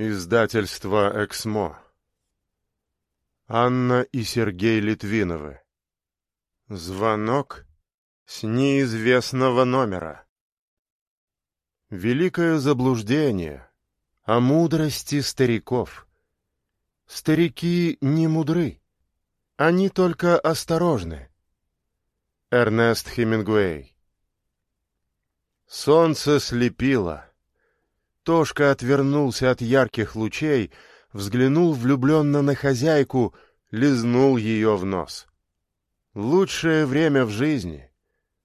Издательство «Эксмо». Анна и Сергей Литвиновы. Звонок с неизвестного номера. Великое заблуждение о мудрости стариков. Старики не мудры, они только осторожны. Эрнест Хемингуэй. Солнце слепило. Тошка отвернулся от ярких лучей, взглянул влюбленно на хозяйку, лизнул ее в нос. Лучшее время в жизни,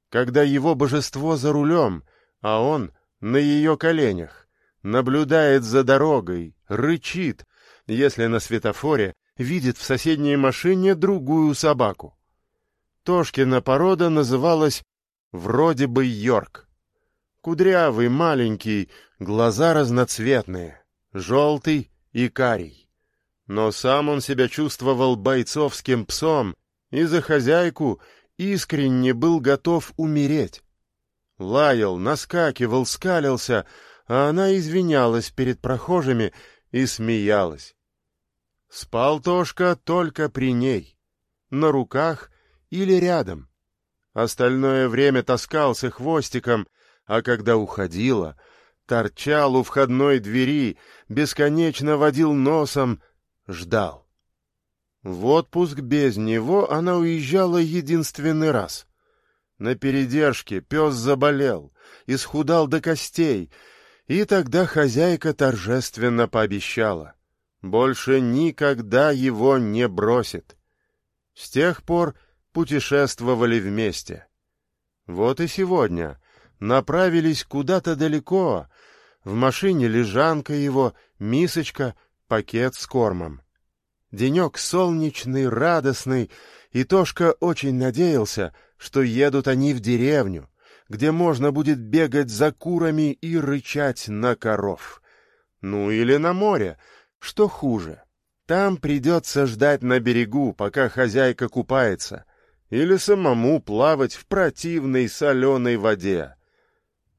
когда его божество за рулем, а он на ее коленях, наблюдает за дорогой, рычит, если на светофоре видит в соседней машине другую собаку. Тошкина порода называлась вроде бы Йорк. Кудрявый, маленький, глаза разноцветные, желтый и карий. Но сам он себя чувствовал бойцовским псом и за хозяйку искренне был готов умереть. Лаял, наскакивал, скалился, а она извинялась перед прохожими и смеялась. Спал Тошка только при ней, на руках или рядом. Остальное время таскался хвостиком — а когда уходила, торчал у входной двери, бесконечно водил носом, ждал. В отпуск без него она уезжала единственный раз. На передержке пес заболел, исхудал до костей, и тогда хозяйка торжественно пообещала. Больше никогда его не бросит. С тех пор путешествовали вместе. Вот и сегодня направились куда-то далеко. В машине лежанка его, мисочка, пакет с кормом. Денек солнечный, радостный, и Тошка очень надеялся, что едут они в деревню, где можно будет бегать за курами и рычать на коров. Ну или на море, что хуже. Там придется ждать на берегу, пока хозяйка купается, или самому плавать в противной соленой воде.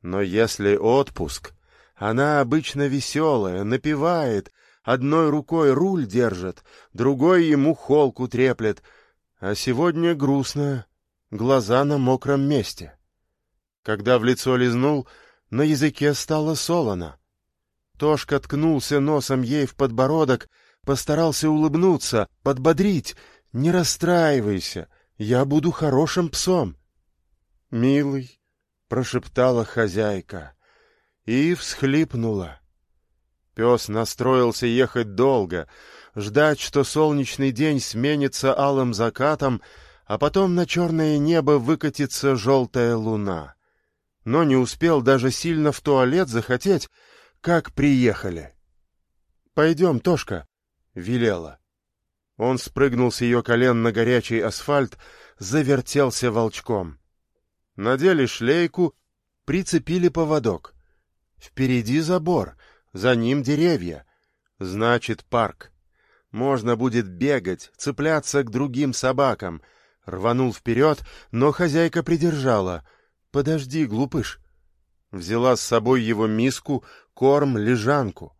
Но если отпуск, она обычно веселая, напевает, одной рукой руль держит, другой ему холку треплет, а сегодня грустная, глаза на мокром месте. Когда в лицо лизнул, на языке стало солоно. Тошка ткнулся носом ей в подбородок, постарался улыбнуться, подбодрить. «Не расстраивайся, я буду хорошим псом». «Милый, прошептала хозяйка и всхлипнула. Пес настроился ехать долго, ждать, что солнечный день сменится алым закатом, а потом на черное небо выкатится желтая луна. Но не успел даже сильно в туалет захотеть, как приехали. — Пойдем, Тошка, — велела. Он спрыгнул с ее колен на горячий асфальт, завертелся волчком — надели шлейку, прицепили поводок. Впереди забор, за ним деревья. Значит, парк. Можно будет бегать, цепляться к другим собакам. Рванул вперед, но хозяйка придержала. «Подожди, глупыш». Взяла с собой его миску, корм, лежанку.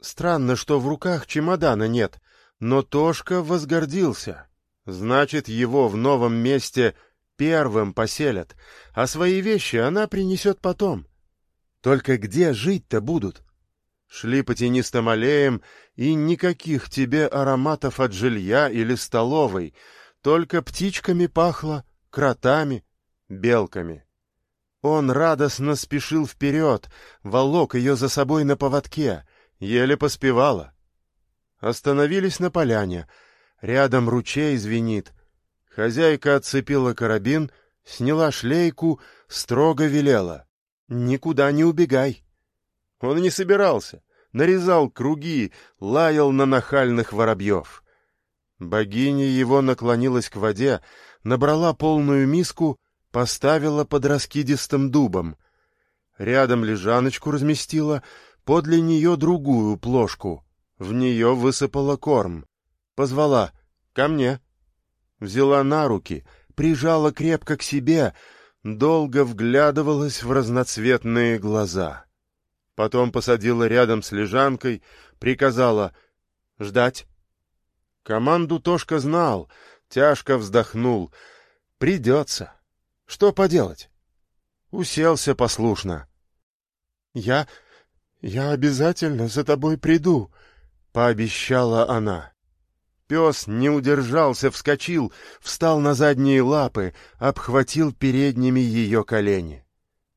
Странно, что в руках чемодана нет, но Тошка возгордился. Значит, его в новом месте первым поселят, а свои вещи она принесет потом. Только где жить-то будут? Шли по тенистым аллеям, и никаких тебе ароматов от жилья или столовой, только птичками пахло, кротами, белками. Он радостно спешил вперед, волок ее за собой на поводке, еле поспевала. Остановились на поляне, рядом ручей звенит, Хозяйка отцепила карабин, сняла шлейку, строго велела. «Никуда не убегай!» Он не собирался, нарезал круги, лаял на нахальных воробьев. Богиня его наклонилась к воде, набрала полную миску, поставила под раскидистым дубом. Рядом лежаночку разместила, подле нее другую плошку. В нее высыпала корм. Позвала «Ко мне!» Взяла на руки, прижала крепко к себе, долго вглядывалась в разноцветные глаза. Потом посадила рядом с лежанкой, приказала «Ждать». Команду Тошка знал, тяжко вздохнул. «Придется. Что поделать?» Уселся послушно. «Я... я обязательно за тобой приду», — пообещала она. Пес не удержался, вскочил, встал на задние лапы, обхватил передними ее колени.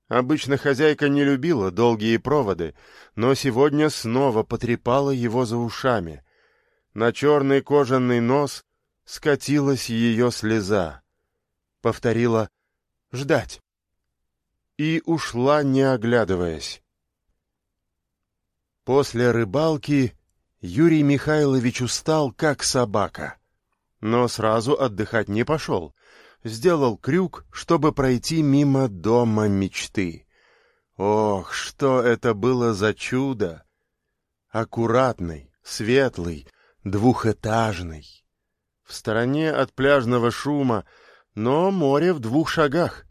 Обычно хозяйка не любила долгие проводы, но сегодня снова потрепала его за ушами. На черный кожаный нос скатилась ее слеза. Повторила «Ждать» и ушла, не оглядываясь. После рыбалки Юрий Михайлович устал, как собака. Но сразу отдыхать не пошел. Сделал крюк, чтобы пройти мимо дома мечты. Ох, что это было за чудо! Аккуратный, светлый, двухэтажный. В стороне от пляжного шума, но море в двух шагах.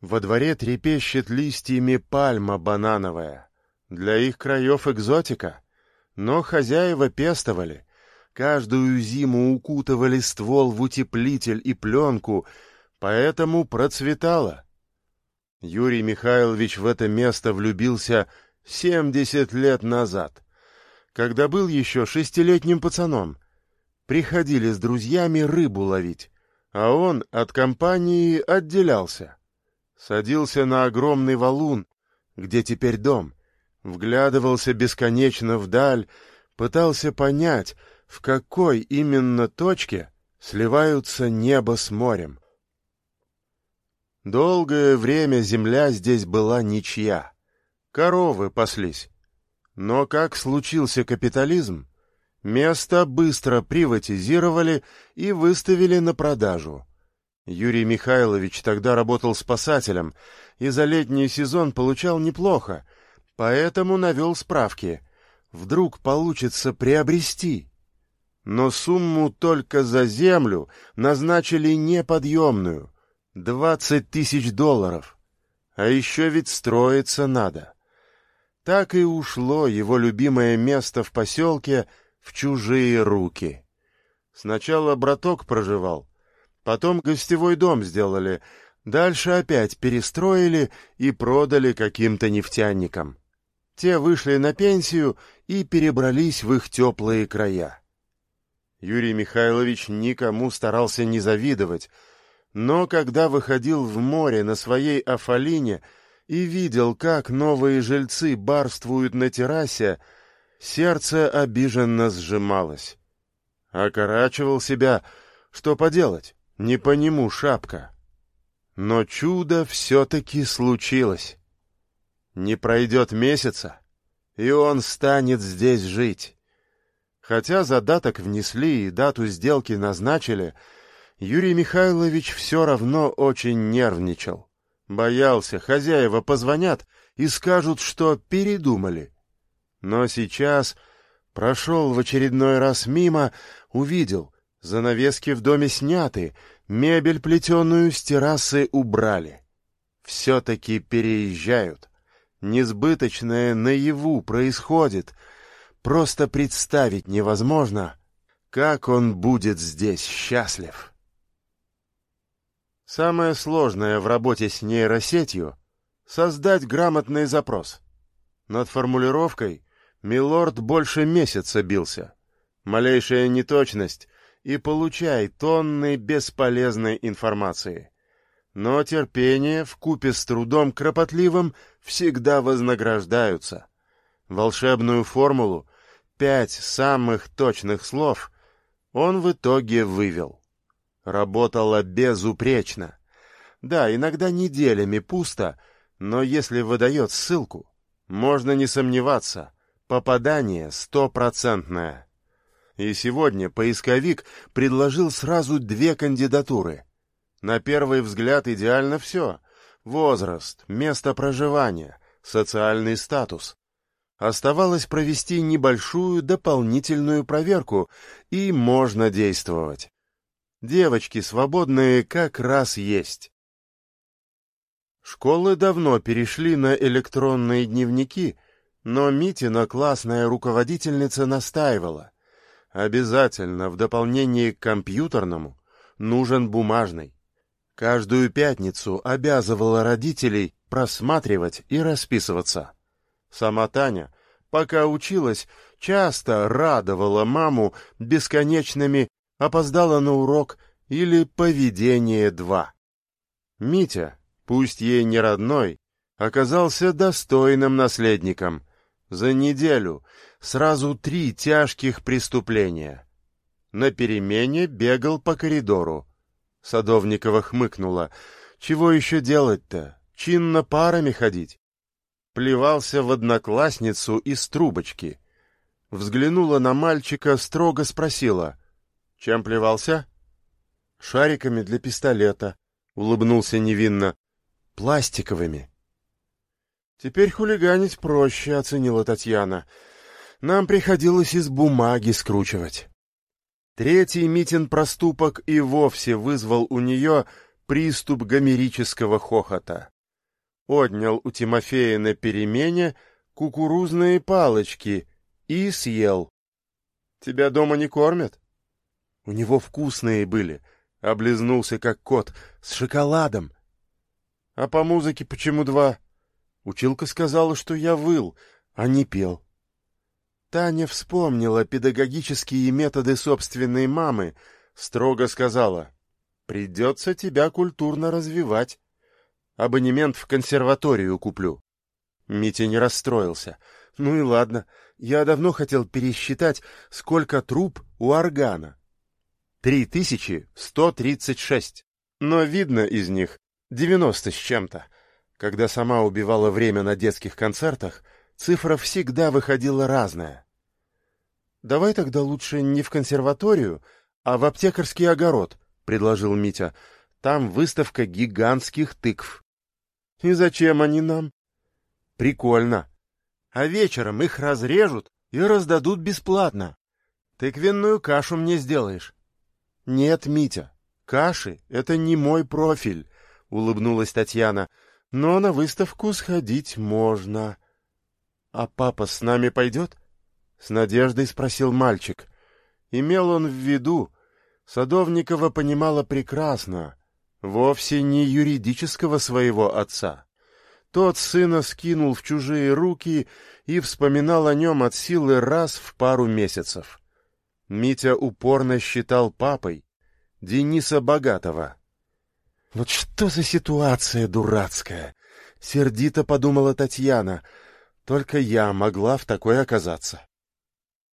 Во дворе трепещет листьями пальма банановая. Для их краев экзотика — но хозяева пестовали. Каждую зиму укутывали ствол в утеплитель и пленку, поэтому процветало. Юрий Михайлович в это место влюбился семьдесят лет назад, когда был еще шестилетним пацаном. Приходили с друзьями рыбу ловить, а он от компании отделялся. Садился на огромный валун, где теперь дом — вглядывался бесконечно вдаль, пытался понять, в какой именно точке сливаются небо с морем. Долгое время земля здесь была ничья. Коровы паслись. Но как случился капитализм, место быстро приватизировали и выставили на продажу. Юрий Михайлович тогда работал спасателем и за летний сезон получал неплохо — Поэтому навел справки. Вдруг получится приобрести. Но сумму только за землю назначили неподъемную — двадцать тысяч долларов. А еще ведь строиться надо. Так и ушло его любимое место в поселке в чужие руки. Сначала браток проживал, потом гостевой дом сделали, дальше опять перестроили и продали каким-то нефтяникам. Те вышли на пенсию и перебрались в их теплые края. Юрий Михайлович никому старался не завидовать, но когда выходил в море на своей Афалине и видел, как новые жильцы барствуют на террасе, сердце обиженно сжималось. Окорачивал себя, что поделать, не по нему шапка. Но чудо все-таки случилось. Не пройдет месяца, и он станет здесь жить. Хотя задаток внесли и дату сделки назначили, Юрий Михайлович все равно очень нервничал. Боялся, хозяева позвонят и скажут, что передумали. Но сейчас прошел в очередной раз мимо, увидел, занавески в доме сняты, мебель плетеную с террасы убрали. Все-таки переезжают несбыточное наяву происходит. Просто представить невозможно, как он будет здесь счастлив. Самое сложное в работе с нейросетью — создать грамотный запрос. Над формулировкой Милорд больше месяца бился. Малейшая неточность — и получай тонны бесполезной информации но терпение в купе с трудом кропотливым всегда вознаграждаются. Волшебную формулу, пять самых точных слов, он в итоге вывел. Работало безупречно. Да, иногда неделями пусто, но если выдает ссылку, можно не сомневаться, попадание стопроцентное. И сегодня поисковик предложил сразу две кандидатуры — на первый взгляд идеально все. Возраст, место проживания, социальный статус. Оставалось провести небольшую дополнительную проверку, и можно действовать. Девочки свободные как раз есть. Школы давно перешли на электронные дневники, Но Митина классная руководительница настаивала. Обязательно в дополнение к компьютерному нужен бумажный. Каждую пятницу обязывала родителей просматривать и расписываться. Сама Таня, пока училась, часто радовала маму бесконечными «опоздала на урок» или «поведение 2». Митя, пусть ей не родной, оказался достойным наследником. За неделю сразу три тяжких преступления. На перемене бегал по коридору. Садовникова хмыкнула. Чего еще делать-то? Чинно парами ходить. Плевался в одноклассницу из трубочки. Взглянула на мальчика, строго спросила. Чем плевался? Шариками для пистолета, улыбнулся невинно. Пластиковыми. Теперь хулиганить проще, оценила Татьяна. Нам приходилось из бумаги скручивать. Третий Митин проступок и вовсе вызвал у нее приступ гомерического хохота. Отнял у Тимофея на перемене кукурузные палочки и съел. «Тебя дома не кормят?» «У него вкусные были», — облизнулся как кот, — «с шоколадом». «А по музыке почему два?» Училка сказала, что я выл, а не пел. Таня вспомнила педагогические методы собственной мамы, строго сказала, «Придется тебя культурно развивать. Абонемент в консерваторию куплю». Митя не расстроился. «Ну и ладно, я давно хотел пересчитать, сколько труб у органа. Три тысячи сто тридцать шесть. Но видно из них девяносто с чем-то. Когда сама убивала время на детских концертах, цифра всегда выходила разная. «Давай тогда лучше не в консерваторию, а в аптекарский огород», — предложил Митя. «Там выставка гигантских тыкв». «И зачем они нам?» «Прикольно. А вечером их разрежут и раздадут бесплатно. Тыквенную кашу мне сделаешь». «Нет, Митя, каши — это не мой профиль», — улыбнулась Татьяна но на выставку сходить можно. — А папа с нами пойдет? — с надеждой спросил мальчик. Имел он в виду, Садовникова понимала прекрасно, вовсе не юридического своего отца. Тот сына скинул в чужие руки и вспоминал о нем от силы раз в пару месяцев. Митя упорно считал папой Дениса Богатого — вот что за ситуация дурацкая! Сердито подумала Татьяна. Только я могла в такой оказаться.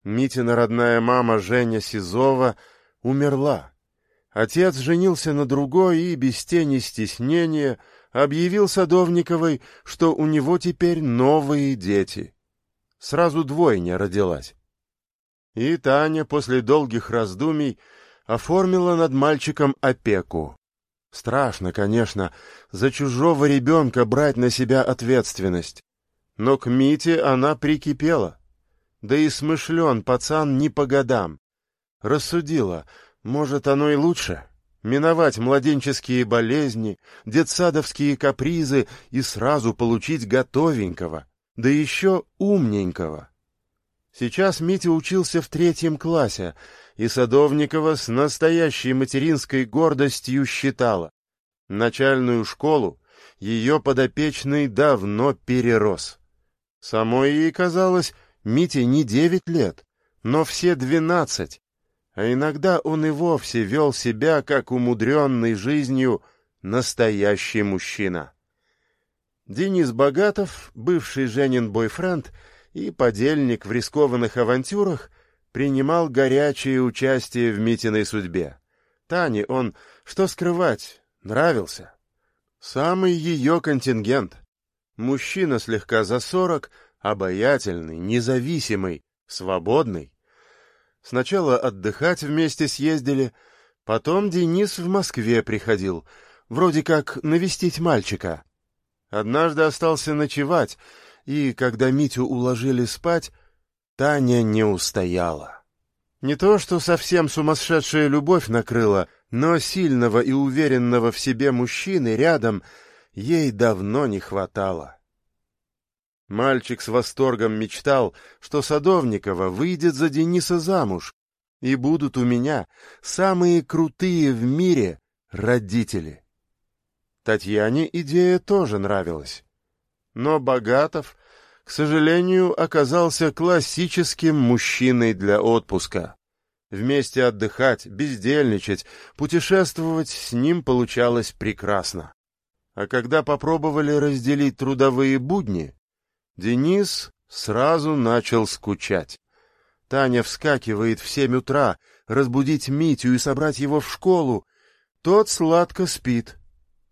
Митина родная мама Женя Сизова умерла. Отец женился на другой и, без тени стеснения, объявил Садовниковой, что у него теперь новые дети. Сразу двойня родилась. И Таня после долгих раздумий оформила над мальчиком опеку. Страшно, конечно, за чужого ребенка брать на себя ответственность. Но к Мите она прикипела. Да и смышлен пацан не по годам. Рассудила, может, оно и лучше. Миновать младенческие болезни, детсадовские капризы и сразу получить готовенького, да еще умненького. Сейчас Митя учился в третьем классе, и Садовникова с настоящей материнской гордостью считала. Начальную школу ее подопечный давно перерос. Самой ей казалось, Мите не девять лет, но все двенадцать, а иногда он и вовсе вел себя, как умудренный жизнью настоящий мужчина. Денис Богатов, бывший Женин бойфренд и подельник в рискованных авантюрах, принимал горячее участие в Митиной судьбе. Тане он, что скрывать, нравился. Самый ее контингент. Мужчина слегка за сорок, обаятельный, независимый, свободный. Сначала отдыхать вместе съездили, потом Денис в Москве приходил, вроде как навестить мальчика. Однажды остался ночевать, и, когда Митю уложили спать, Таня не устояла. Не то, что совсем сумасшедшая любовь накрыла, но сильного и уверенного в себе мужчины рядом ей давно не хватало. Мальчик с восторгом мечтал, что Садовникова выйдет за Дениса замуж, и будут у меня самые крутые в мире родители. Татьяне идея тоже нравилась. Но Богатов, к сожалению, оказался классическим мужчиной для отпуска. Вместе отдыхать, бездельничать, путешествовать с ним получалось прекрасно. А когда попробовали разделить трудовые будни, Денис сразу начал скучать. Таня вскакивает в семь утра, разбудить Митю и собрать его в школу. Тот сладко спит.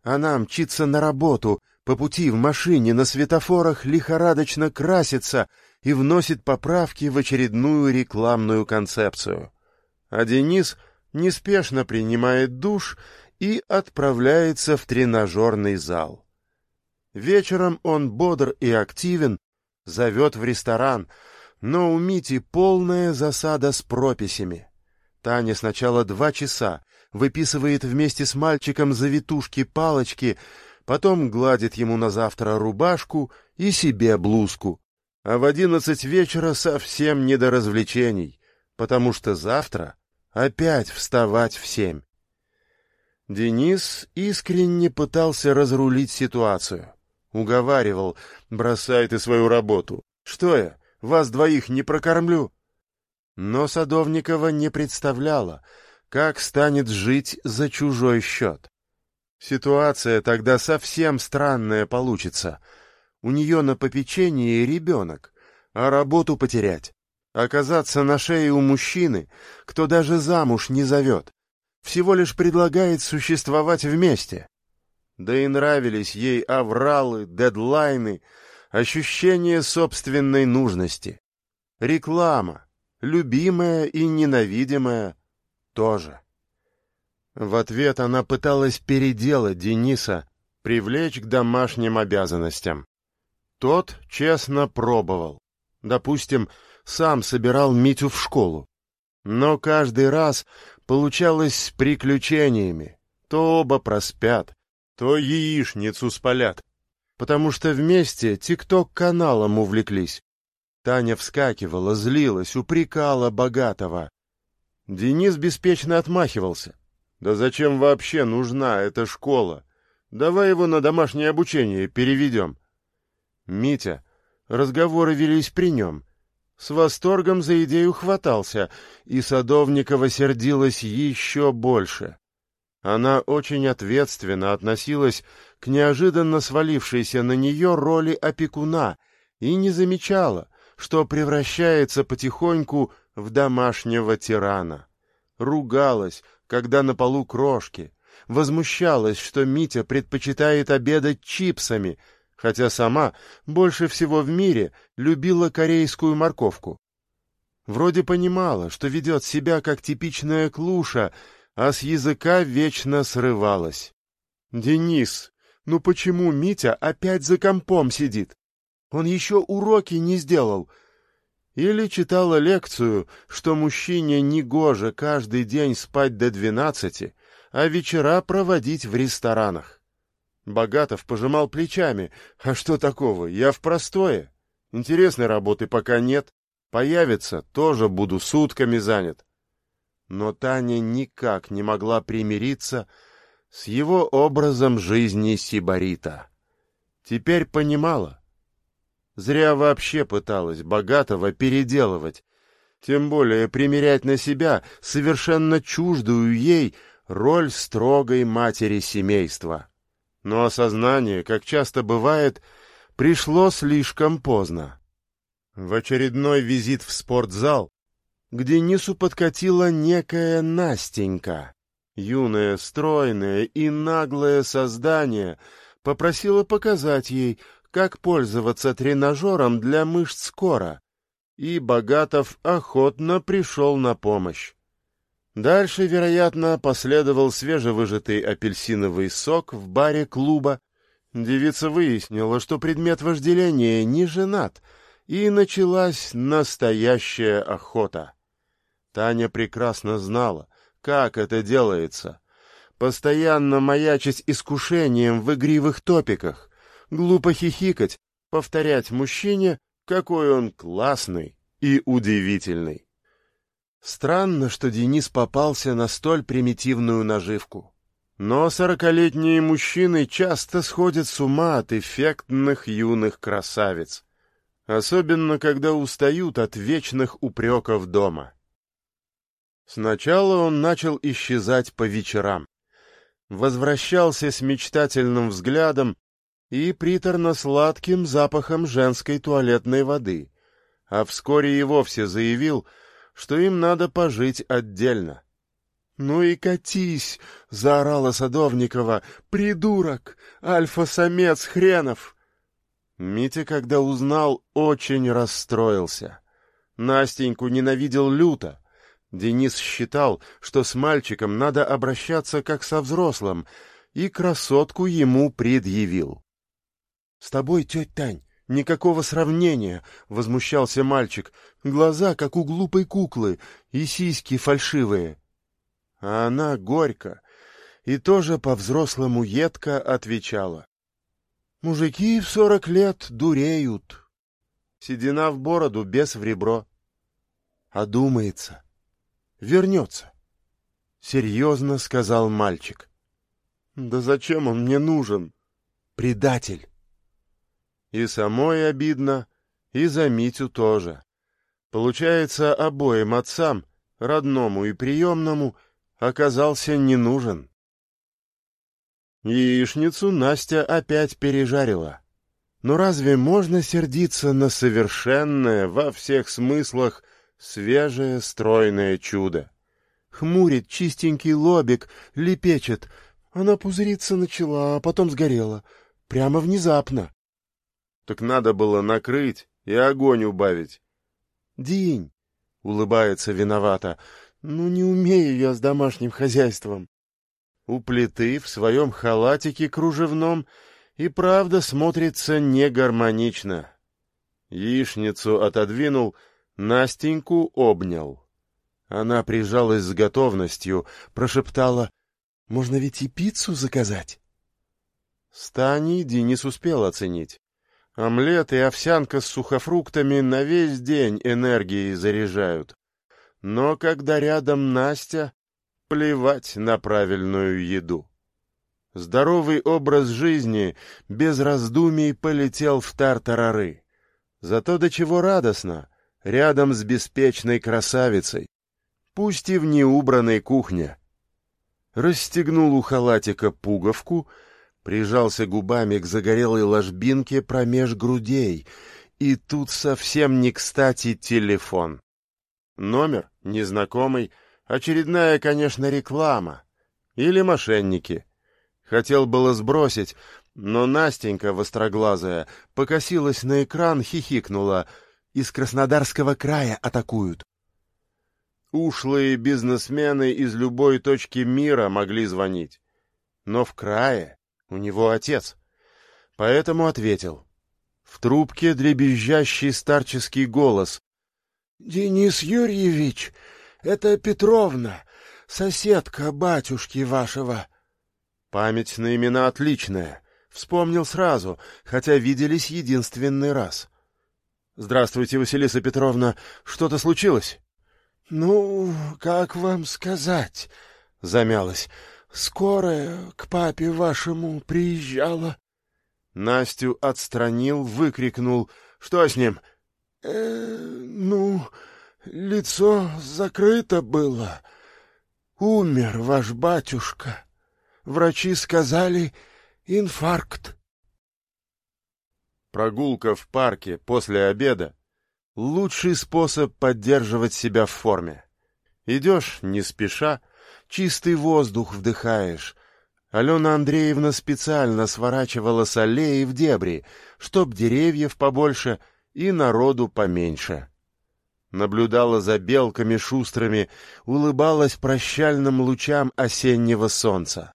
Она мчится на работу, по пути в машине на светофорах лихорадочно красится и вносит поправки в очередную рекламную концепцию. А Денис неспешно принимает душ и отправляется в тренажерный зал. Вечером он бодр и активен, зовет в ресторан, но у Мити полная засада с прописями. Таня сначала два часа выписывает вместе с мальчиком завитушки-палочки, потом гладит ему на завтра рубашку и себе блузку. А в одиннадцать вечера совсем не до развлечений, потому что завтра опять вставать в семь. Денис искренне пытался разрулить ситуацию. Уговаривал, бросай ты свою работу. Что я, вас двоих не прокормлю? Но Садовникова не представляла, как станет жить за чужой счет. Ситуация тогда совсем странная получится. У нее на попечении ребенок, а работу потерять. Оказаться на шее у мужчины, кто даже замуж не зовет, всего лишь предлагает существовать вместе. Да и нравились ей авралы, дедлайны, ощущение собственной нужности. Реклама, любимая и ненавидимая, тоже. В ответ она пыталась переделать Дениса, привлечь к домашним обязанностям. Тот честно пробовал. Допустим, сам собирал Митю в школу. Но каждый раз получалось приключениями. То оба проспят, то яичницу спалят, потому что вместе тикток-каналом увлеклись. Таня вскакивала, злилась, упрекала богатого. Денис беспечно отмахивался. «Да зачем вообще нужна эта школа? Давай его на домашнее обучение переведем». Митя, разговоры велись при нем. С восторгом за идею хватался, и Садовникова сердилась еще больше. Она очень ответственно относилась к неожиданно свалившейся на нее роли опекуна и не замечала, что превращается потихоньку в домашнего тирана. Ругалась, когда на полу крошки, возмущалась, что Митя предпочитает обедать чипсами, хотя сама больше всего в мире любила корейскую морковку. Вроде понимала, что ведет себя как типичная клуша, а с языка вечно срывалась. «Денис, ну почему Митя опять за компом сидит? Он еще уроки не сделал». Или читала лекцию, что мужчине негоже каждый день спать до двенадцати, а вечера проводить в ресторанах. Богатов пожимал плечами. «А что такого? Я в простое. Интересной работы пока нет. Появится, тоже буду сутками занят. Но Таня никак не могла примириться с его образом жизни сибарита. Теперь понимала. Зря вообще пыталась богатого переделывать, тем более примерять на себя совершенно чуждую ей роль строгой матери семейства. Но осознание, как часто бывает, пришло слишком поздно. В очередной визит в спортзал к Денису подкатила некая Настенька. Юное, стройное и наглое создание попросила показать ей, как пользоваться тренажером для мышц кора, и Богатов охотно пришел на помощь. Дальше, вероятно, последовал свежевыжатый апельсиновый сок в баре клуба. Девица выяснила, что предмет вожделения не женат, и началась настоящая охота. Таня прекрасно знала, как это делается. Постоянно маячить искушением в игривых топиках, глупо хихикать, повторять мужчине, какой он классный и удивительный. Странно, что Денис попался на столь примитивную наживку. Но сорокалетние мужчины часто сходят с ума от эффектных юных красавиц, особенно когда устают от вечных упреков дома. Сначала он начал исчезать по вечерам, возвращался с мечтательным взглядом и приторно-сладким запахом женской туалетной воды, а вскоре и вовсе заявил, что им надо пожить отдельно. «Ну и катись!» — заорала Садовникова. «Придурок! Альфа-самец хренов!» Митя, когда узнал, очень расстроился. Настеньку ненавидел люто. Денис считал, что с мальчиком надо обращаться как со взрослым, и красотку ему предъявил. — С тобой, тетя Тань, никакого сравнения, — возмущался мальчик. Глаза, как у глупой куклы, и сиськи фальшивые. А она горько и тоже по-взрослому едко отвечала. Мужики в сорок лет дуреют. Седина в бороду, без в ребро. Одумается. Вернется. Серьезно сказал мальчик. Да зачем он мне нужен? Предатель. И самой обидно, и за Митю тоже. Получается, обоим отцам, родному и приемному, оказался не нужен. Яичницу Настя опять пережарила. Но разве можно сердиться на совершенное во всех смыслах свежее стройное чудо? Хмурит чистенький лобик, лепечет. Она пузыриться начала, а потом сгорела. Прямо внезапно. Так надо было накрыть и огонь убавить. День, улыбается виновата. Ну, не умею я с домашним хозяйством. У плиты в своем халатике кружевном и правда смотрится негармонично. Яичницу отодвинул, Настеньку обнял. Она прижалась с готовностью, прошептала, «Можно ведь и пиццу заказать?» Стани Денис успел оценить. Омлет и овсянка с сухофруктами на весь день энергией заряжают. Но когда рядом Настя, плевать на правильную еду. Здоровый образ жизни без раздумий полетел в тартарары. Зато до чего радостно, рядом с беспечной красавицей, пусть и в неубранной кухне. Расстегнул у халатика пуговку, прижался губами к загорелой ложбинке промеж грудей, и тут совсем не кстати телефон. Номер незнакомый, очередная, конечно, реклама. Или мошенники. Хотел было сбросить, но Настенька, востроглазая, покосилась на экран, хихикнула. Из Краснодарского края атакуют. Ушлые бизнесмены из любой точки мира могли звонить. Но в крае у него отец. Поэтому ответил. В трубке дребезжащий старческий голос. — Денис Юрьевич, это Петровна, соседка батюшки вашего. Память на имена отличная. Вспомнил сразу, хотя виделись единственный раз. — Здравствуйте, Василиса Петровна. Что-то случилось? — Ну, как вам сказать? — замялась. — Скорая к папе вашему приезжала. Настю отстранил, выкрикнул. — Что с ним? Э, — Ну, лицо закрыто было. Умер ваш батюшка. Врачи сказали инфаркт. Прогулка в парке после обеда — лучший способ поддерживать себя в форме. Идешь не спеша, чистый воздух вдыхаешь. Алена Андреевна специально сворачивала с аллеи в дебри, чтоб деревьев побольше и народу поменьше наблюдала за белками шустрыми, улыбалась прощальным лучам осеннего солнца.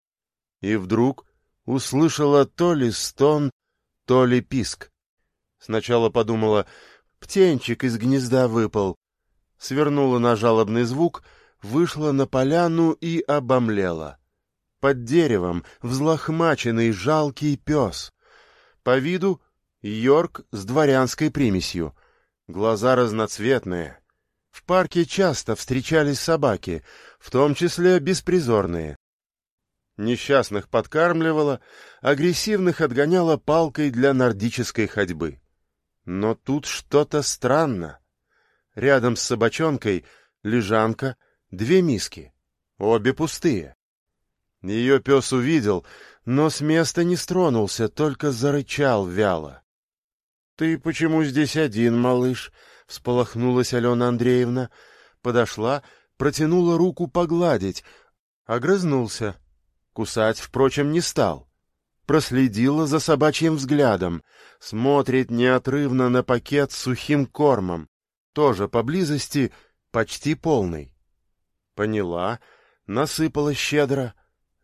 И вдруг услышала то ли стон, то ли писк. Сначала подумала, птенчик из гнезда выпал. Свернула на жалобный звук, вышла на поляну и обомлела. Под деревом взлохмаченный жалкий пес. По виду Йорк с дворянской примесью. Глаза разноцветные. В парке часто встречались собаки, в том числе беспризорные. Несчастных подкармливала, агрессивных отгоняла палкой для нордической ходьбы. Но тут что-то странно. Рядом с собачонкой лежанка, две миски, обе пустые. Ее пес увидел, но с места не стронулся, только зарычал вяло. — Ты почему здесь один, малыш? — всполохнулась Алена Андреевна. Подошла, протянула руку погладить, огрызнулся. Кусать, впрочем, не стал. Проследила за собачьим взглядом, смотрит неотрывно на пакет с сухим кормом, тоже поблизости, почти полный. Поняла, насыпала щедро.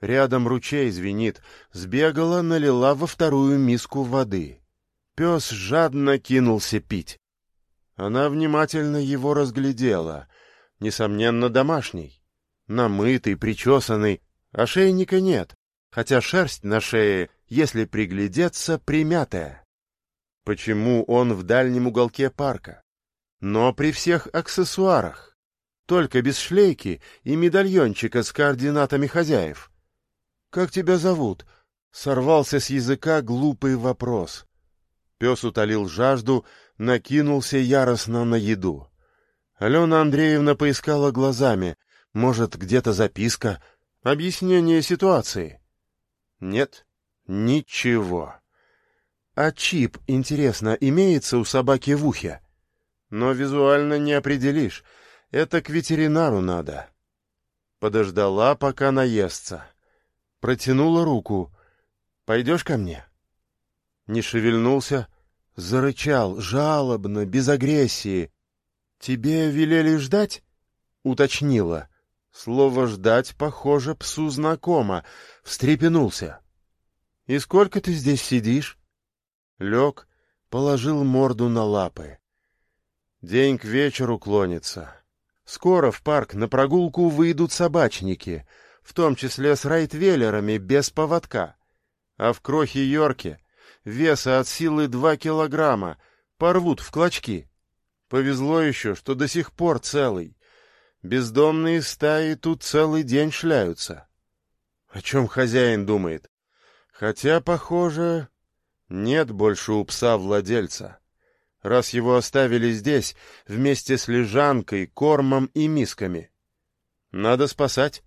Рядом ручей звенит, сбегала, налила во вторую миску воды. Пес жадно кинулся пить. Она внимательно его разглядела. Несомненно, домашний. Намытый, причесанный, Ошейника нет, хотя шерсть на шее, если приглядеться, примятая. Почему он в дальнем уголке парка? Но при всех аксессуарах. Только без шлейки и медальончика с координатами хозяев. «Как тебя зовут?» — сорвался с языка глупый вопрос. Пес утолил жажду, накинулся яростно на еду. Алена Андреевна поискала глазами. Может, где-то записка — Объяснение ситуации? Нет, ничего. А чип, интересно, имеется у собаки в ухе? Но визуально не определишь. Это к ветеринару надо. Подождала, пока наестся. Протянула руку. «Пойдешь ко мне?» Не шевельнулся, зарычал, жалобно, без агрессии. «Тебе велели ждать?» — уточнила. Слово «ждать», похоже, псу знакомо. Встрепенулся. «И сколько ты здесь сидишь?» Лег, положил морду на лапы. День к вечеру клонится. Скоро в парк на прогулку выйдут собачники, в том числе с райтвейлерами без поводка. А в крохе Йорке веса от силы два килограмма порвут в клочки. Повезло еще, что до сих пор целый. Бездомные стаи тут целый день шляются. О чем хозяин думает? Хотя, похоже, нет больше у пса владельца. Раз его оставили здесь, вместе с лежанкой, кормом и мисками. Надо спасать.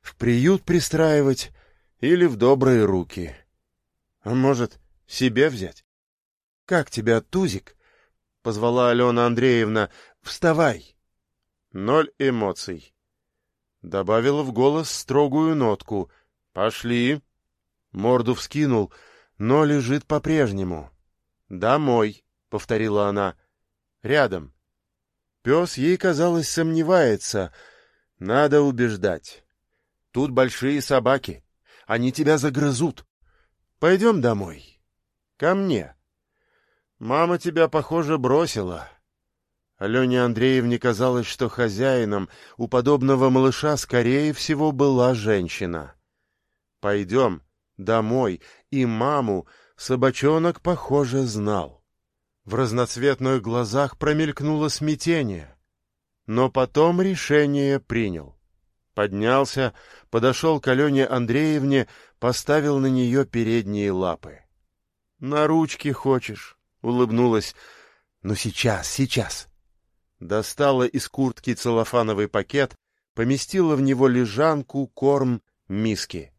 В приют пристраивать или в добрые руки. А может, себе взять? — Как тебя, Тузик? — позвала Алена Андреевна. — Вставай! Ноль эмоций. Добавила в голос строгую нотку. «Пошли!» Морду вскинул, но лежит по-прежнему. «Домой», — повторила она. «Рядом». Пес ей, казалось, сомневается. Надо убеждать. Тут большие собаки. Они тебя загрызут. Пойдем домой. Ко мне. Мама тебя, похоже, бросила. Алене Андреевне казалось, что хозяином у подобного малыша, скорее всего, была женщина. «Пойдем домой», и маму собачонок, похоже, знал. В разноцветных глазах промелькнуло смятение. Но потом решение принял. Поднялся, подошел к Алене Андреевне, поставил на нее передние лапы. — На ручки хочешь? — улыбнулась. — Ну сейчас, сейчас достала из куртки целлофановый пакет, поместила в него лежанку, корм, миски.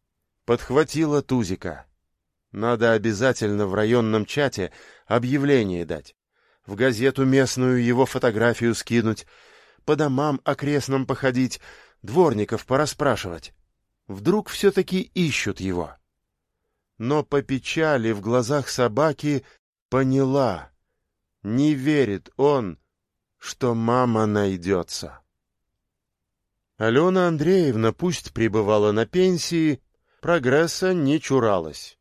Подхватила тузика. Надо обязательно в районном чате объявление дать. В газету местную его фотографию скинуть, по домам окрестным походить, дворников порасспрашивать. Вдруг все-таки ищут его. Но по печали в глазах собаки поняла. Не верит он, что мама найдется. Алена Андреевна, пусть пребывала на пенсии, прогресса не чуралась.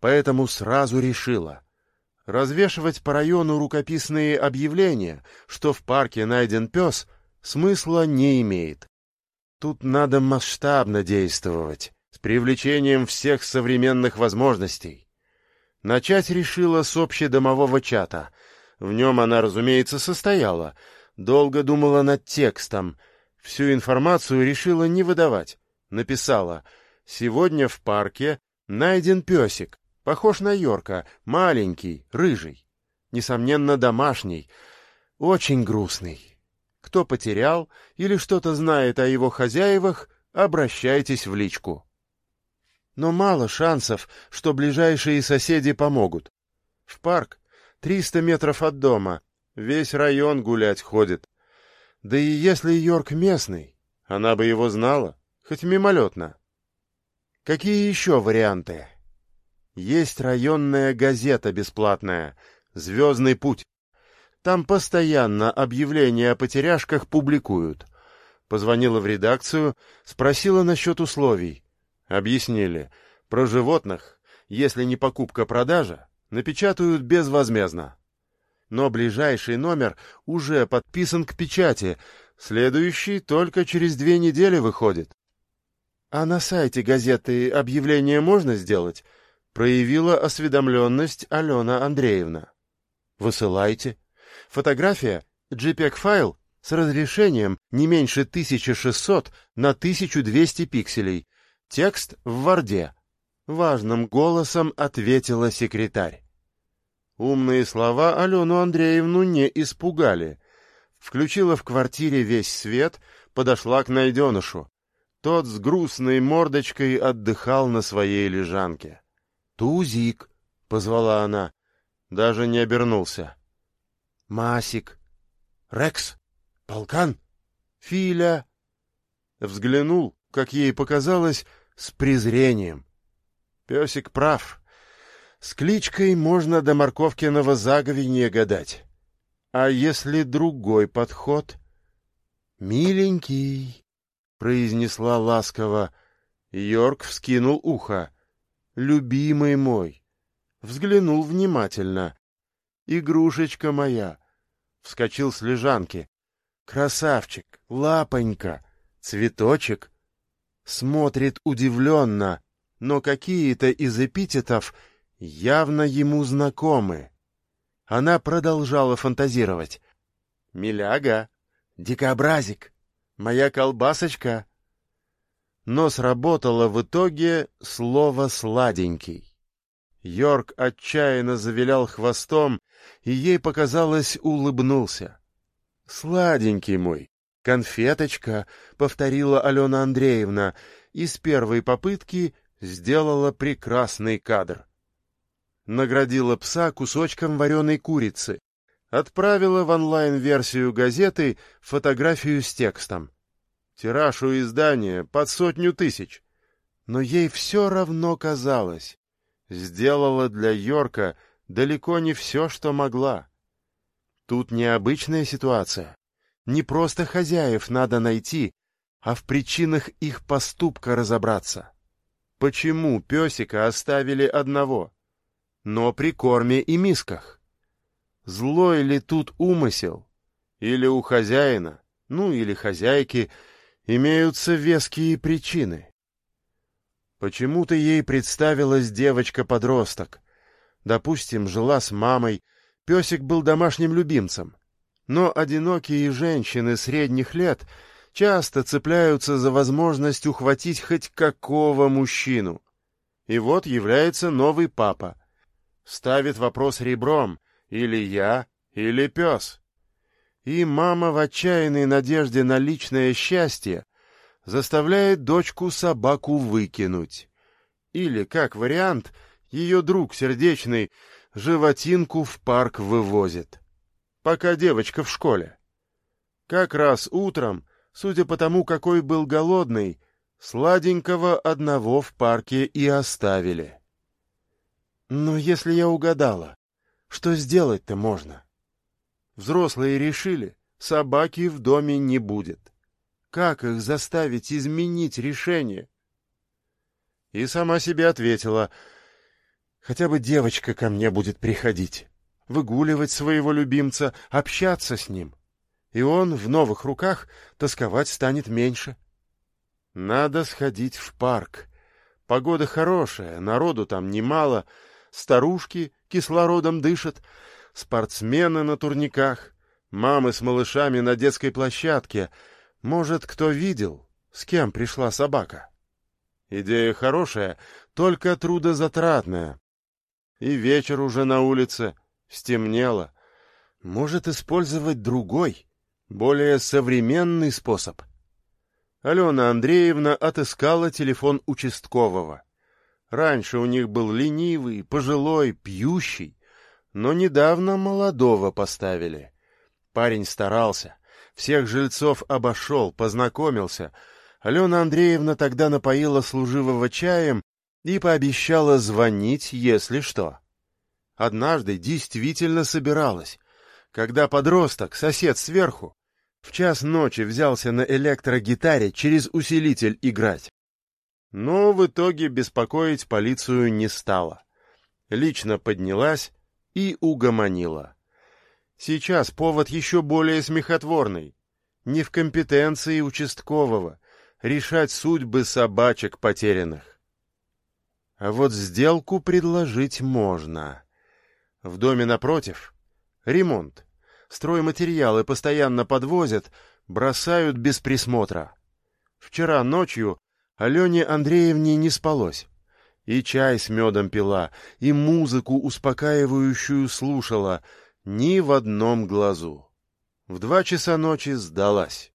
Поэтому сразу решила развешивать по району рукописные объявления, что в парке найден пес, смысла не имеет. Тут надо масштабно действовать, с привлечением всех современных возможностей. Начать решила с общедомового чата. В нем она, разумеется, состояла. Долго думала над текстом. Всю информацию решила не выдавать. Написала «Сегодня в парке найден песик. Похож на Йорка, маленький, рыжий. Несомненно, домашний. Очень грустный. Кто потерял или что-то знает о его хозяевах, обращайтесь в личку. Но мало шансов, что ближайшие соседи помогут. В парк, триста метров от дома, весь район гулять ходит. Да и если Йорк местный, она бы его знала, хоть мимолетно. Какие еще варианты? Есть районная газета бесплатная «Звездный путь». Там постоянно объявления о потеряшках публикуют. Позвонила в редакцию, спросила насчет условий. Объяснили. Про животных, если не покупка-продажа, напечатают безвозмездно. Но ближайший номер уже подписан к печати, следующий только через две недели выходит. А на сайте газеты объявление можно сделать? Проявила осведомленность Алена Андреевна. Высылайте. Фотография, JPEG-файл с разрешением не меньше 1600 на 1200 пикселей. Текст в Варде. Важным голосом ответила секретарь. Умные слова Алену Андреевну не испугали. Включила в квартире весь свет, подошла к найденышу. Тот с грустной мордочкой отдыхал на своей лежанке. «Тузик!» — позвала она. Даже не обернулся. «Масик!» «Рекс!» «Полкан?» «Филя!» Взглянул, как ей показалось, с презрением. Песик прав. С кличкой можно до морковкиного заговения гадать. А если другой подход? «Миленький!» — произнесла ласково. Йорк вскинул ухо любимый мой. Взглянул внимательно. Игрушечка моя. Вскочил с лежанки. Красавчик, лапонька, цветочек. Смотрит удивленно, но какие-то из эпитетов явно ему знакомы. Она продолжала фантазировать. «Миляга, дикобразик, моя колбасочка, но сработало в итоге слово «сладенький». Йорк отчаянно завилял хвостом, и ей показалось, улыбнулся. «Сладенький мой, конфеточка», — повторила Алена Андреевна, и с первой попытки сделала прекрасный кадр. Наградила пса кусочком вареной курицы, отправила в онлайн-версию газеты фотографию с текстом. Тираж у издания под сотню тысяч. Но ей все равно казалось. Сделала для Йорка далеко не все, что могла. Тут необычная ситуация. Не просто хозяев надо найти, а в причинах их поступка разобраться. Почему песика оставили одного, но при корме и мисках? Злой ли тут умысел? Или у хозяина, ну или хозяйки, имеются веские причины. Почему-то ей представилась девочка-подросток. Допустим, жила с мамой, песик был домашним любимцем. Но одинокие женщины средних лет часто цепляются за возможность ухватить хоть какого мужчину. И вот является новый папа. Ставит вопрос ребром «или я, или пес» и мама в отчаянной надежде на личное счастье заставляет дочку собаку выкинуть. Или, как вариант, ее друг сердечный животинку в парк вывозит. Пока девочка в школе. Как раз утром, судя по тому, какой был голодный, сладенького одного в парке и оставили. Но если я угадала, что сделать-то можно? — Взрослые решили, собаки в доме не будет. Как их заставить изменить решение? И сама себе ответила, хотя бы девочка ко мне будет приходить, выгуливать своего любимца, общаться с ним. И он в новых руках тосковать станет меньше. Надо сходить в парк. Погода хорошая, народу там немало, старушки кислородом дышат, спортсмены на турниках, мамы с малышами на детской площадке. Может, кто видел, с кем пришла собака? Идея хорошая, только трудозатратная. И вечер уже на улице, стемнело. Может использовать другой, более современный способ. Алена Андреевна отыскала телефон участкового. Раньше у них был ленивый, пожилой, пьющий, но недавно молодого поставили. Парень старался, всех жильцов обошел, познакомился. Алена Андреевна тогда напоила служивого чаем и пообещала звонить, если что. Однажды действительно собиралась, когда подросток, сосед сверху, в час ночи взялся на электрогитаре через усилитель играть. Но в итоге беспокоить полицию не стала. Лично поднялась и угомонила. Сейчас повод еще более смехотворный. Не в компетенции участкового решать судьбы собачек потерянных. А вот сделку предложить можно. В доме напротив ремонт. Стройматериалы постоянно подвозят, бросают без присмотра. Вчера ночью Алене Андреевне не спалось. И чай с медом пила, и музыку успокаивающую слушала, ни в одном глазу. В два часа ночи сдалась.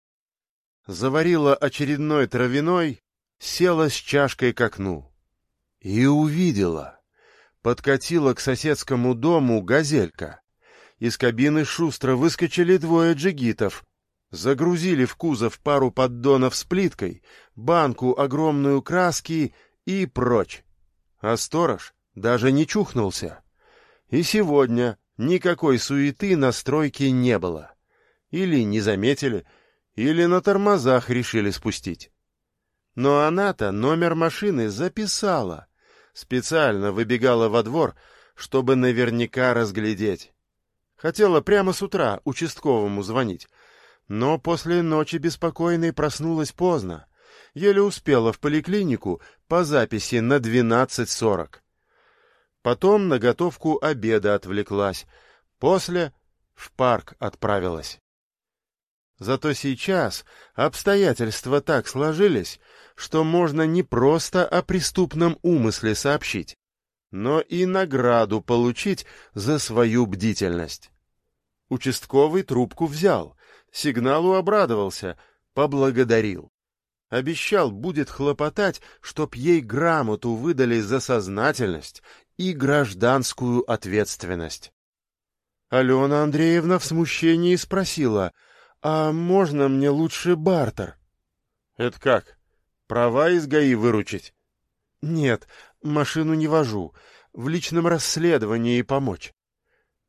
Заварила очередной травяной, села с чашкой к окну. И увидела. Подкатила к соседскому дому газелька. Из кабины шустро выскочили двое джигитов, загрузили в кузов пару поддонов с плиткой, банку огромную краски и прочь. А сторож даже не чухнулся. И сегодня никакой суеты на стройке не было. Или не заметили, или на тормозах решили спустить. Но она-то номер машины записала, специально выбегала во двор, чтобы наверняка разглядеть. Хотела прямо с утра участковому звонить, но после ночи беспокойной проснулась поздно. Еле успела в поликлинику по записи на 12.40. Потом на готовку обеда отвлеклась. После в парк отправилась. Зато сейчас обстоятельства так сложились, что можно не просто о преступном умысле сообщить, но и награду получить за свою бдительность. Участковый трубку взял, Сигналу обрадовался, поблагодарил. Обещал, будет хлопотать, чтоб ей грамоту выдали за сознательность и гражданскую ответственность. Алена Андреевна в смущении спросила, «А можно мне лучше бартер?» «Это как? Права из ГАИ выручить?» «Нет, машину не вожу. В личном расследовании помочь.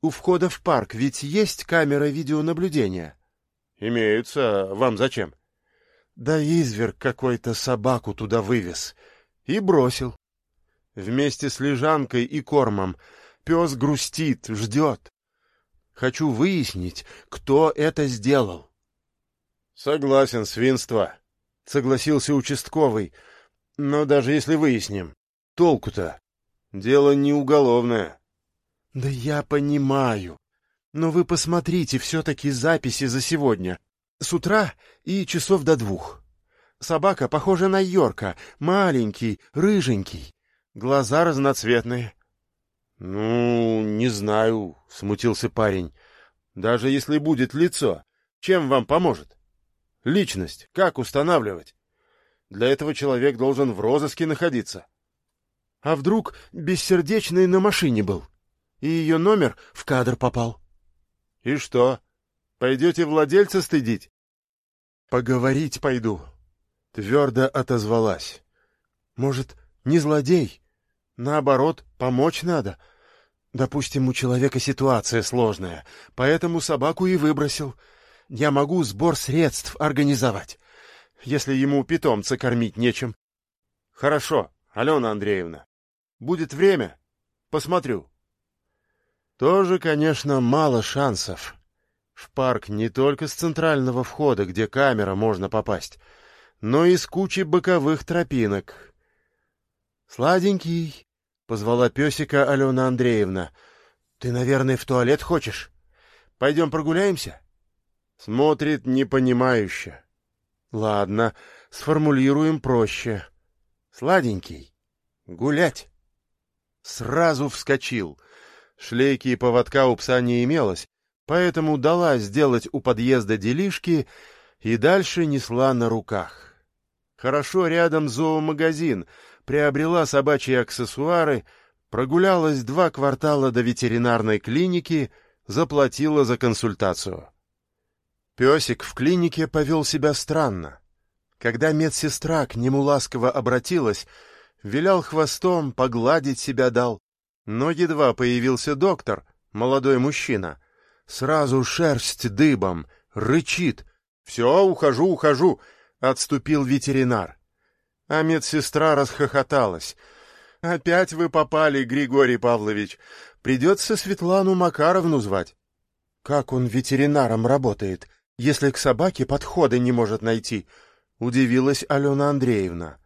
У входа в парк ведь есть камера видеонаблюдения?» «Имеются. Вам зачем?» «Да изверг какой-то собаку туда вывез. И бросил. Вместе с лежанкой и кормом. Пес грустит, ждет. Хочу выяснить, кто это сделал». «Согласен, свинство», — согласился участковый. «Но даже если выясним, толку-то? Дело не уголовное». «Да я понимаю», но вы посмотрите все-таки записи за сегодня. С утра и часов до двух. Собака похожа на Йорка, маленький, рыженький. Глаза разноцветные. — Ну, не знаю, — смутился парень. — Даже если будет лицо, чем вам поможет? Личность как устанавливать? Для этого человек должен в розыске находиться. А вдруг бессердечный на машине был, и ее номер в кадр попал? — «И что? Пойдете владельца стыдить?» «Поговорить пойду», — твердо отозвалась. «Может, не злодей? Наоборот, помочь надо. Допустим, у человека ситуация сложная, поэтому собаку и выбросил. Я могу сбор средств организовать, если ему питомца кормить нечем». «Хорошо, Алена Андреевна. Будет время? Посмотрю». Тоже, конечно, мало шансов. В парк не только с центрального входа, где камера можно попасть, но и с кучей боковых тропинок. Сладенький, — позвала песика Алена Андреевна. — Ты, наверное, в туалет хочешь? Пойдем прогуляемся? Смотрит непонимающе. Ладно, сформулируем проще. Сладенький. Гулять. Сразу вскочил. Шлейки и поводка у пса не имелось, поэтому дала сделать у подъезда делишки и дальше несла на руках. Хорошо рядом зоомагазин, приобрела собачьи аксессуары, прогулялась два квартала до ветеринарной клиники, заплатила за консультацию. Песик в клинике повел себя странно. Когда медсестра к нему ласково обратилась, вилял хвостом, погладить себя дал. Но едва появился доктор, молодой мужчина, сразу шерсть дыбом, рычит. «Все, ухожу, ухожу!» — отступил ветеринар. А медсестра расхохоталась. «Опять вы попали, Григорий Павлович. Придется Светлану Макаровну звать». «Как он ветеринаром работает, если к собаке подхода не может найти?» — удивилась Алена Андреевна.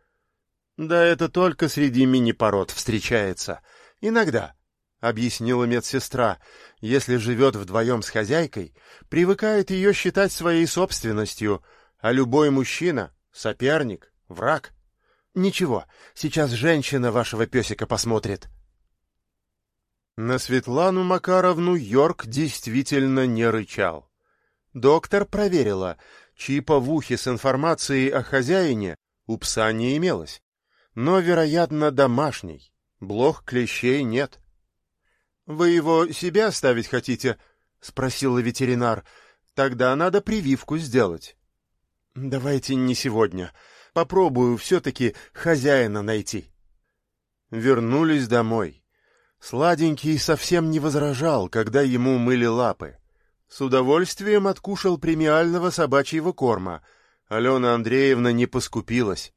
«Да это только среди мини-пород встречается. Иногда», — объяснила медсестра. «Если живет вдвоем с хозяйкой, привыкает ее считать своей собственностью, а любой мужчина — соперник, враг. Ничего, сейчас женщина вашего песика посмотрит». На Светлану Макаровну Йорк действительно не рычал. Доктор проверила, чипа в ухе с информацией о хозяине у пса не имелось, но, вероятно, домашний, блох клещей нет. — Вы его себе оставить хотите? — спросила ветеринар. — Тогда надо прививку сделать. — Давайте не сегодня. Попробую все-таки хозяина найти. Вернулись домой. Сладенький совсем не возражал, когда ему мыли лапы. С удовольствием откушал премиального собачьего корма. Алена Андреевна не поскупилась.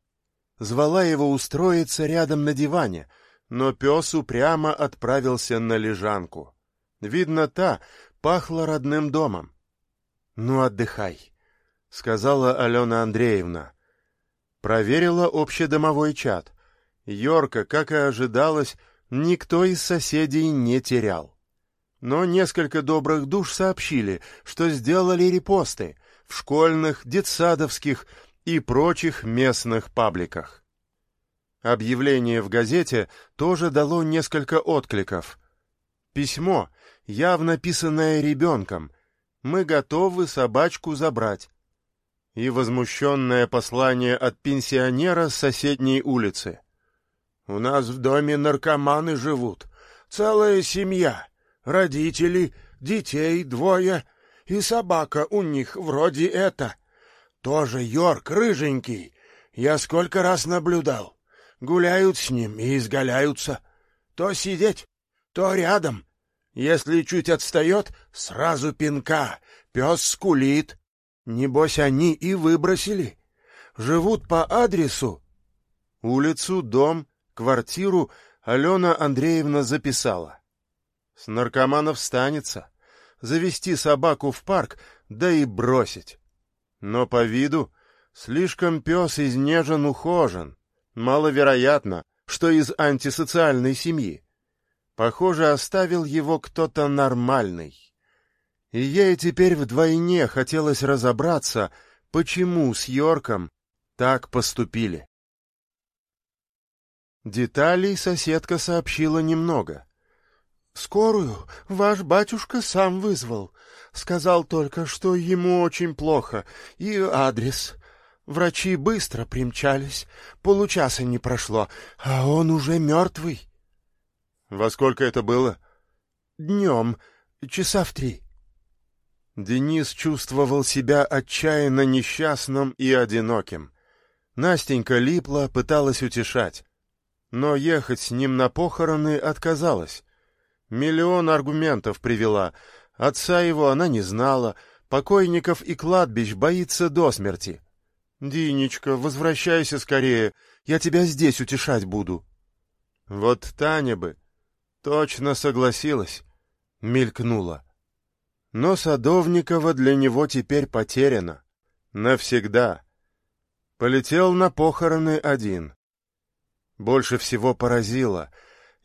Звала его устроиться рядом на диване, но пес упрямо отправился на лежанку. Видно, та пахла родным домом. — Ну, отдыхай, — сказала Алена Андреевна. Проверила общедомовой чат. Йорка, как и ожидалось, никто из соседей не терял. Но несколько добрых душ сообщили, что сделали репосты в школьных, детсадовских и прочих местных пабликах. Объявление в газете тоже дало несколько откликов. Письмо, явно писанное ребенком. «Мы готовы собачку забрать». И возмущенное послание от пенсионера с соседней улицы. У нас в доме наркоманы живут. Целая семья. Родители, детей двое. И собака у них вроде это. Тоже Йорк рыженький. Я сколько раз наблюдал. Гуляют с ним и изгаляются. То сидеть, то рядом. Если чуть отстает, сразу пинка. Пес скулит. Небось, они и выбросили. Живут по адресу. Улицу, дом, Квартиру Алена Андреевна записала. С наркоманов станется. Завести собаку в парк, да и бросить. Но по виду слишком пес изнежен ухожен. Маловероятно, что из антисоциальной семьи. Похоже, оставил его кто-то нормальный. И ей теперь вдвойне хотелось разобраться, почему с Йорком так поступили. Деталей соседка сообщила немного. «Скорую ваш батюшка сам вызвал. Сказал только, что ему очень плохо, и адрес. Врачи быстро примчались, получаса не прошло, а он уже мертвый». «Во сколько это было?» «Днем, часа в три». Денис чувствовал себя отчаянно несчастным и одиноким. Настенька липла, пыталась утешать но ехать с ним на похороны отказалась. Миллион аргументов привела. Отца его она не знала, покойников и кладбищ боится до смерти. «Динечка, возвращайся скорее, я тебя здесь утешать буду». Вот Таня бы точно согласилась, мелькнула. Но Садовникова для него теперь потеряна. Навсегда. Полетел на похороны один. Больше всего поразило.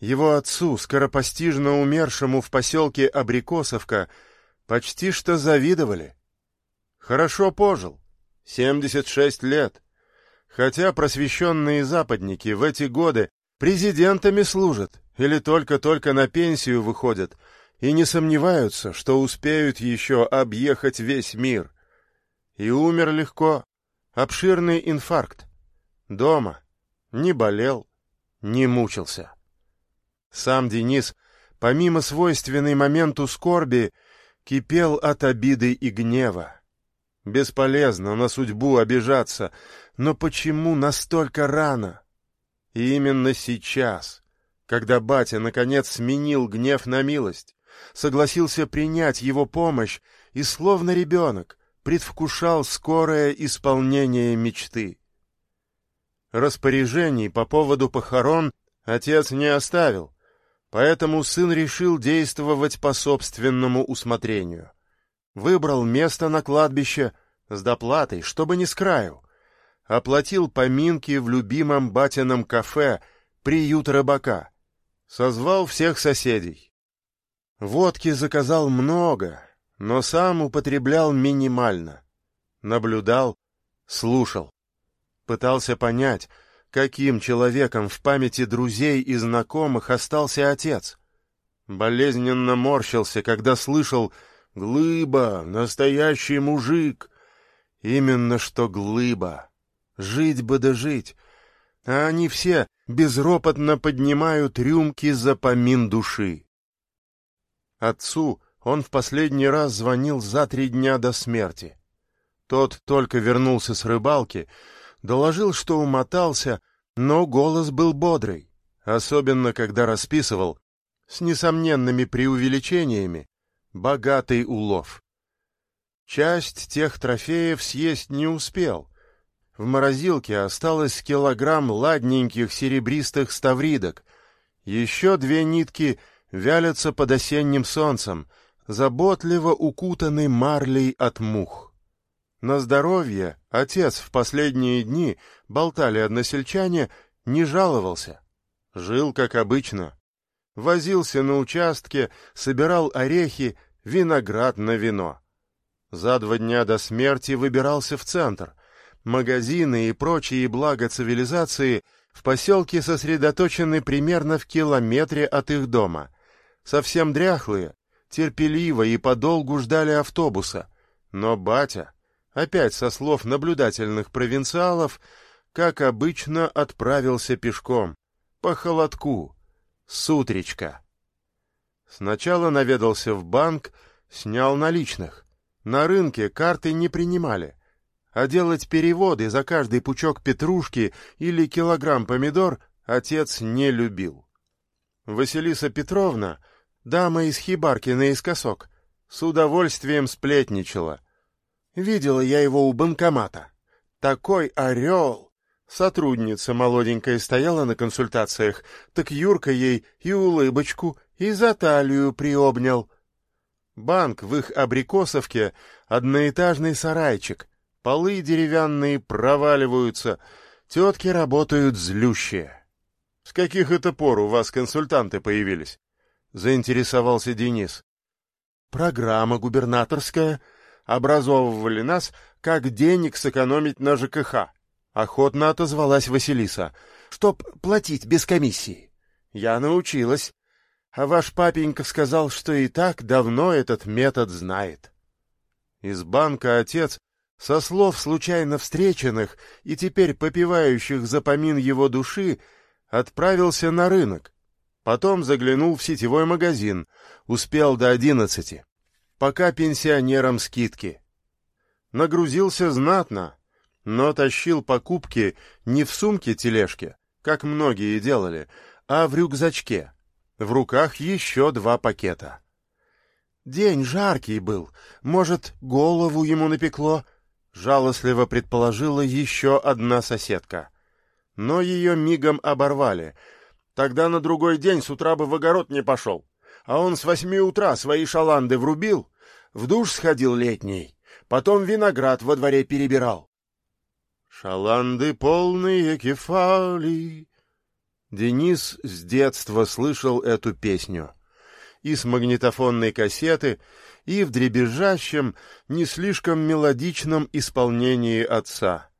его отцу, скоропостижно умершему в поселке Абрикосовка, почти что завидовали. Хорошо пожил, 76 лет, хотя просвещенные западники в эти годы президентами служат или только-только на пенсию выходят и не сомневаются, что успеют еще объехать весь мир. И умер легко, обширный инфаркт. Дома, не болел, не мучился. Сам Денис, помимо свойственной моменту скорби, кипел от обиды и гнева. Бесполезно на судьбу обижаться, но почему настолько рано? И именно сейчас, когда батя наконец сменил гнев на милость, согласился принять его помощь и, словно ребенок, предвкушал скорое исполнение мечты. Распоряжений по поводу похорон отец не оставил, поэтому сын решил действовать по собственному усмотрению. Выбрал место на кладбище с доплатой, чтобы не с краю. Оплатил поминки в любимом батином кафе «Приют рыбака». Созвал всех соседей. Водки заказал много, но сам употреблял минимально. Наблюдал, слушал. Пытался понять, каким человеком в памяти друзей и знакомых остался отец. Болезненно морщился, когда слышал «Глыба, настоящий мужик». Именно что глыба. Жить бы да жить. А они все безропотно поднимают рюмки за помин души. Отцу он в последний раз звонил за три дня до смерти. Тот только вернулся с рыбалки — доложил, что умотался, но голос был бодрый, особенно когда расписывал, с несомненными преувеличениями, богатый улов. Часть тех трофеев съесть не успел. В морозилке осталось килограмм ладненьких серебристых ставридок. Еще две нитки вялятся под осенним солнцем, заботливо укутаны марлей от мух. На здоровье отец в последние дни, болтали односельчане, не жаловался. Жил, как обычно. Возился на участке, собирал орехи, виноград на вино. За два дня до смерти выбирался в центр. Магазины и прочие блага цивилизации в поселке сосредоточены примерно в километре от их дома. Совсем дряхлые, терпеливо и подолгу ждали автобуса. Но батя опять со слов наблюдательных провинциалов, как обычно отправился пешком, по холодку, с утречка. Сначала наведался в банк, снял наличных. На рынке карты не принимали, а делать переводы за каждый пучок петрушки или килограмм помидор отец не любил. Василиса Петровна, дама из хибарки наискосок, с удовольствием сплетничала — Видела я его у банкомата. Такой орел! Сотрудница молоденькая стояла на консультациях, так Юрка ей и улыбочку, и за талию приобнял. Банк в их абрикосовке — одноэтажный сарайчик. Полы деревянные проваливаются, тетки работают злющие. — С каких это пор у вас консультанты появились? — заинтересовался Денис. — Программа губернаторская — образовывали нас, как денег сэкономить на ЖКХ. Охотно отозвалась Василиса, чтоб платить без комиссии. Я научилась. А ваш папенька сказал, что и так давно этот метод знает. Из банка отец, со слов случайно встреченных и теперь попивающих за помин его души, отправился на рынок. Потом заглянул в сетевой магазин, успел до одиннадцати пока пенсионерам скидки. Нагрузился знатно, но тащил покупки не в сумке-тележке, как многие делали, а в рюкзачке. В руках еще два пакета. День жаркий был, может, голову ему напекло, жалостливо предположила еще одна соседка. Но ее мигом оборвали. Тогда на другой день с утра бы в огород не пошел а он с восьми утра свои шаланды врубил, в душ сходил летний, потом виноград во дворе перебирал. Шаланды полные кефали. Денис с детства слышал эту песню. И с магнитофонной кассеты, и в дребезжащем, не слишком мелодичном исполнении отца.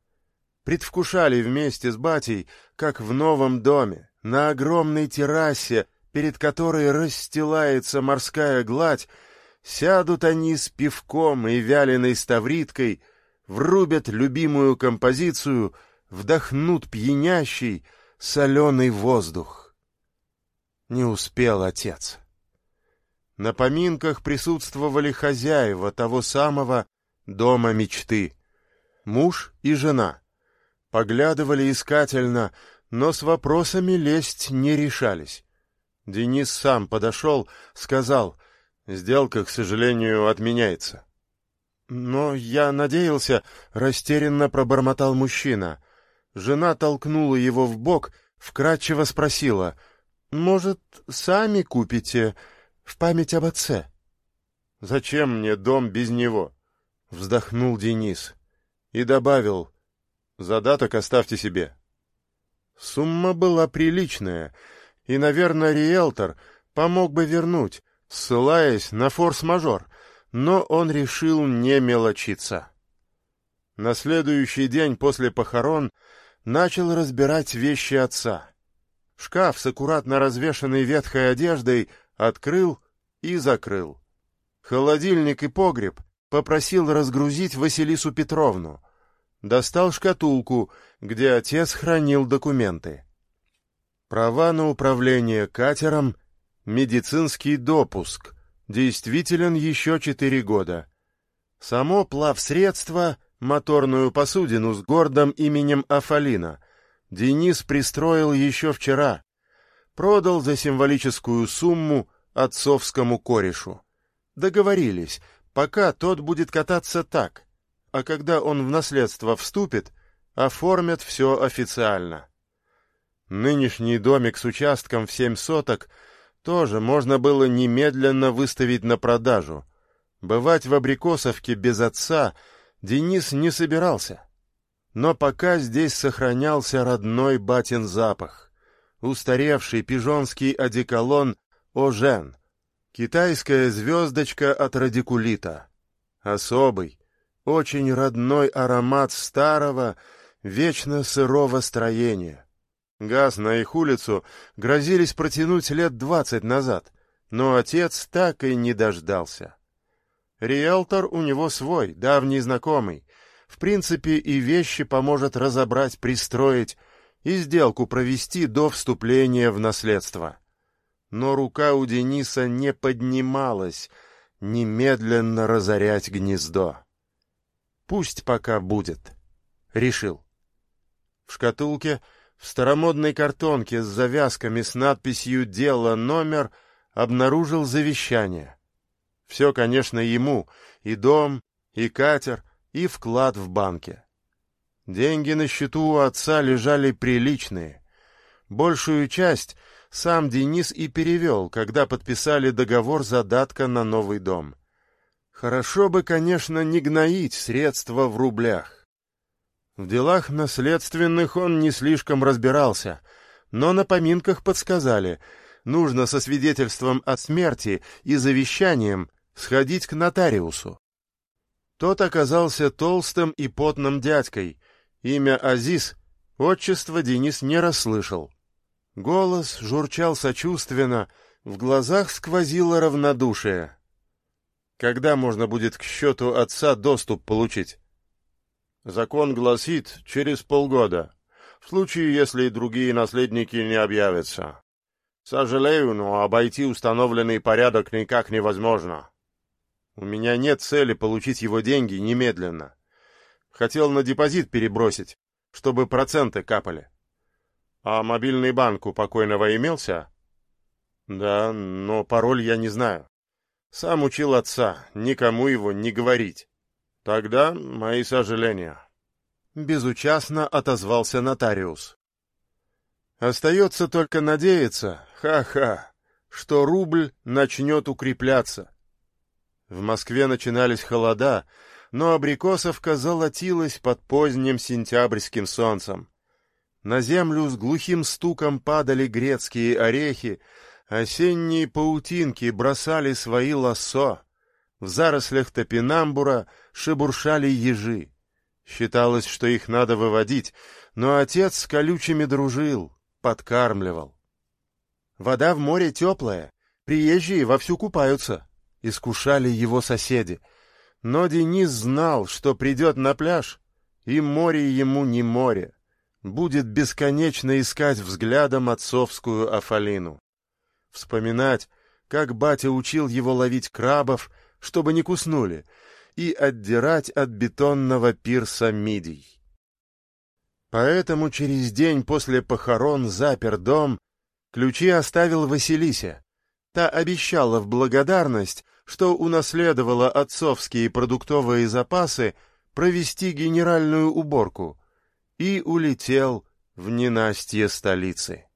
Предвкушали вместе с батей, как в новом доме, на огромной террасе, перед которой расстилается морская гладь, сядут они с пивком и вяленой ставриткой, врубят любимую композицию, вдохнут пьянящий, соленый воздух. Не успел отец. На поминках присутствовали хозяева того самого дома мечты. Муж и жена. Поглядывали искательно, но с вопросами лезть не решались. Денис сам подошел, сказал, сделка, к сожалению, отменяется. Но я надеялся, растерянно пробормотал мужчина. Жена толкнула его в бок, вкратчиво спросила, «Может, сами купите в память об отце?» «Зачем мне дом без него?» — вздохнул Денис и добавил, «Задаток оставьте себе». Сумма была приличная, и, наверное, риэлтор помог бы вернуть, ссылаясь на форс-мажор, но он решил не мелочиться. На следующий день после похорон начал разбирать вещи отца. Шкаф с аккуратно развешанной ветхой одеждой открыл и закрыл. Холодильник и погреб попросил разгрузить Василису Петровну. Достал шкатулку, где отец хранил документы. Права на управление катером, медицинский допуск, действителен еще четыре года. Само плавсредство, моторную посудину с гордым именем Афалина, Денис пристроил еще вчера, продал за символическую сумму отцовскому корешу. Договорились, пока тот будет кататься так, а когда он в наследство вступит, оформят все официально. Нынешний домик с участком в семь соток тоже можно было немедленно выставить на продажу. Бывать в Абрикосовке без отца Денис не собирался. Но пока здесь сохранялся родной батин запах, устаревший пижонский одеколон «Ожен», китайская звездочка от радикулита, особый, очень родной аромат старого, вечно сырого строения. Газ на их улицу грозились протянуть лет двадцать назад, но отец так и не дождался. Риэлтор у него свой, давний знакомый. В принципе, и вещи поможет разобрать, пристроить и сделку провести до вступления в наследство. Но рука у Дениса не поднималась немедленно разорять гнездо. Пусть пока будет. Решил. В шкатулке — в старомодной картонке с завязками с надписью «Дело номер» обнаружил завещание. Все, конечно, ему, и дом, и катер, и вклад в банке. Деньги на счету у отца лежали приличные. Большую часть сам Денис и перевел, когда подписали договор задатка на новый дом. Хорошо бы, конечно, не гноить средства в рублях. В делах наследственных он не слишком разбирался, но на поминках подсказали, нужно со свидетельством о смерти и завещанием сходить к нотариусу. Тот оказался толстым и потным дядькой, имя Азиз, отчество Денис не расслышал. Голос журчал сочувственно, в глазах сквозило равнодушие. Когда можно будет к счету отца доступ получить? Закон гласит через полгода, в случае, если другие наследники не объявятся. Сожалею, но обойти установленный порядок никак невозможно. У меня нет цели получить его деньги немедленно. Хотел на депозит перебросить, чтобы проценты капали. А мобильный банк у покойного имелся? Да, но пароль я не знаю. Сам учил отца, никому его не говорить. Тогда мои сожаления. Безучастно отозвался нотариус. Остается только надеяться, ха-ха, что рубль начнет укрепляться. В Москве начинались холода, но Абрикосовка золотилась под поздним сентябрьским солнцем. На землю с глухим стуком падали грецкие орехи, осенние паутинки бросали свои лассо, в зарослях топинамбура шебуршали ежи. Считалось, что их надо выводить, но отец с колючими дружил, подкармливал. Вода в море теплая, приезжие вовсю купаются, — искушали его соседи. Но Денис знал, что придет на пляж, и море ему не море. Будет бесконечно искать взглядом отцовскую Афалину. Вспоминать, как батя учил его ловить крабов, чтобы не куснули, и отдирать от бетонного пирса мидий. Поэтому через день после похорон запер дом, ключи оставил Василисе. Та обещала в благодарность, что унаследовала отцовские продуктовые запасы, провести генеральную уборку, и улетел в ненастье столицы.